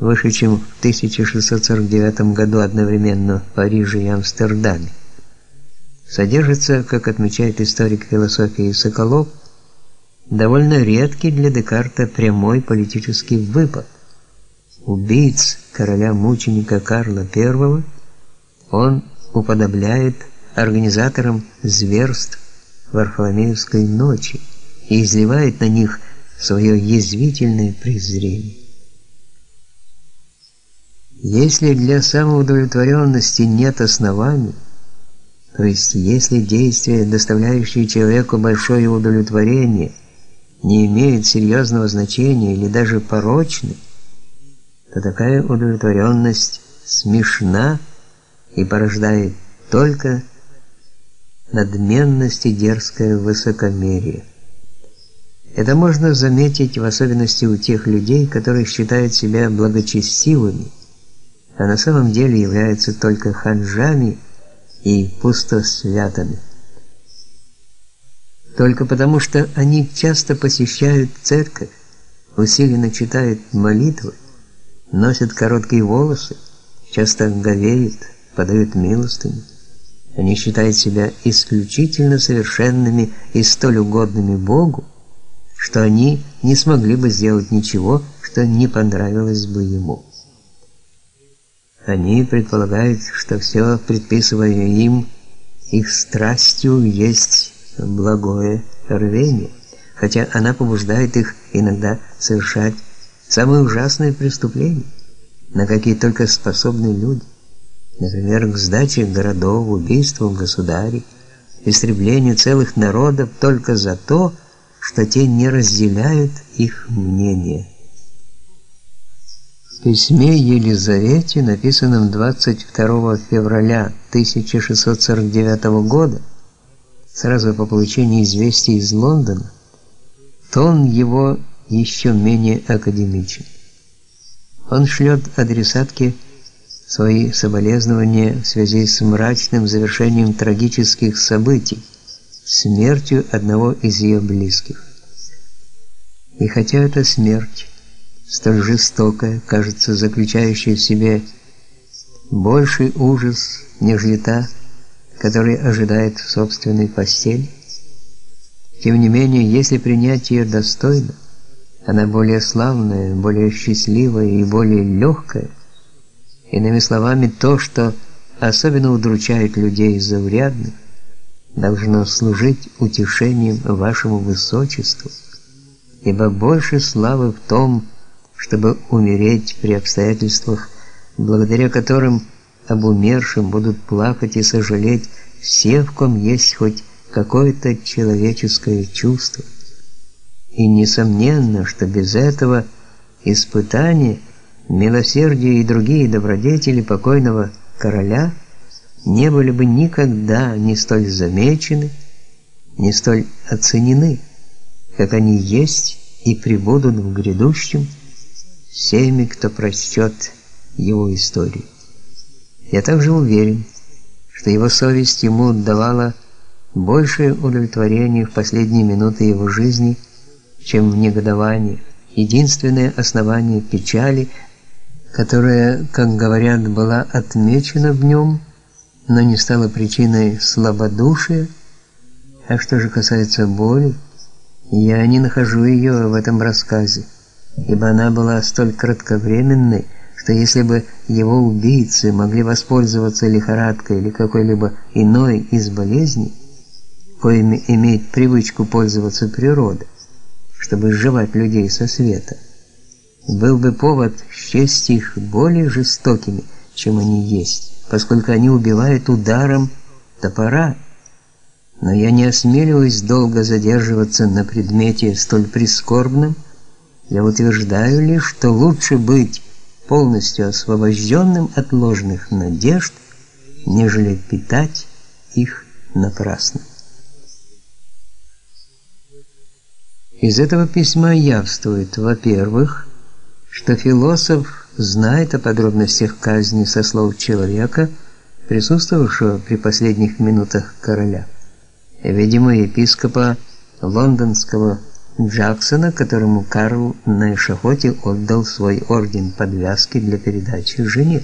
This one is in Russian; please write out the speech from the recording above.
вышедшем в 1649 году одновременно в Париже и Амстердаме, содержится, как отмечает историк философии Соколов, довольно редкий для Декарта прямой политический выпад. Убийц короля-мученика Карла I он уподобляет организаторам зверств Варфоломеевской ночи и изливает на них свое язвительное презрение. Если для самоудовлетворенности нет оснований, то есть если действия, доставляющие человеку большое удовлетворение, не имеют серьезного значения или даже порочны, то такая удовлетворенность смешна и порождает только надменность и дерзкое высокомерие. Это можно заметить в особенности у тех людей, которые считают себя благочестивыми, а на самом деле являются только ханжами и пустосвятами. Только потому, что они часто посещают церковь, усиленно читают молитвы, носят короткие волосы, часто говеют, подают милостыню. Они считают себя исключительно совершенными и столь угодными Богу, что они не смогли бы сделать ничего, что не понравилось бы ему. Они предполагают, что все предписываемое им их страстью есть благое рвение, хотя она побуждает их иногда совершать самые ужасные преступления, на какие только способны люди. Например, к сдаче городов, убийству государей, истреблению целых народов только за то, что те не разделяют их мнение. В письме Елизавете, написанном 22 февраля 1649 года, сразу по получении известий из Лондона, тон его еще менее академичен. Он шлет адресатке свои соболезнования в связи с мрачным завершением трагических событий, смертью одного из ее близких. И хотя эта смерть столь жестокая, кажется, заключающая в себе больший ужас, нежели та, который ожидает в собственной постели, тем не менее, если принять ее достойно, она более славная, более счастливая и более легкая, Иными словами, то, что особенно удручает людей заурядных, должно служить утешением вашему высочеству, ибо больше славы в том, чтобы умереть при обстоятельствах, благодаря которым об умершем будут плакать и сожалеть все, в ком есть хоть какое-то человеческое чувство. И несомненно, что без этого испытания милосердие и другие добродетели покойного короля не были бы никогда не столь замечены, не столь оценены, как они есть и пребудут в грядущем всеми, кто прочтет его историю. Я также уверен, что его совесть ему давала большее удовлетворение в последние минуты его жизни, чем в негодовании. Единственное основание печали – которая, как говорят, была отмечена в нем, но не стала причиной слабодушия. А что же касается боли, я не нахожу ее в этом рассказе, ибо она была столь кратковременной, что если бы его убийцы могли воспользоваться лихорадкой или какой-либо иной из болезней, коими имеет привычку пользоваться природа, чтобы сживать людей со света, был бы повод счесть их более жестокими, чем они есть, поскольку они убивают ударом топора. Но я не осмеливаюсь долго задерживаться на предмете столь прискорбном. Я утверждаю лишь, что лучше быть полностью освобожденным от ложных надежд, нежели питать их напрасно. Из этого письма явствует, во-первых, что философ знает о подробностях казни со слов человека, присутствовавшего при последних минутах короля. Видимо, епископа лондонского Джексона, которому Карл на эшафоте отдал свой орден подвязки для передачи жене.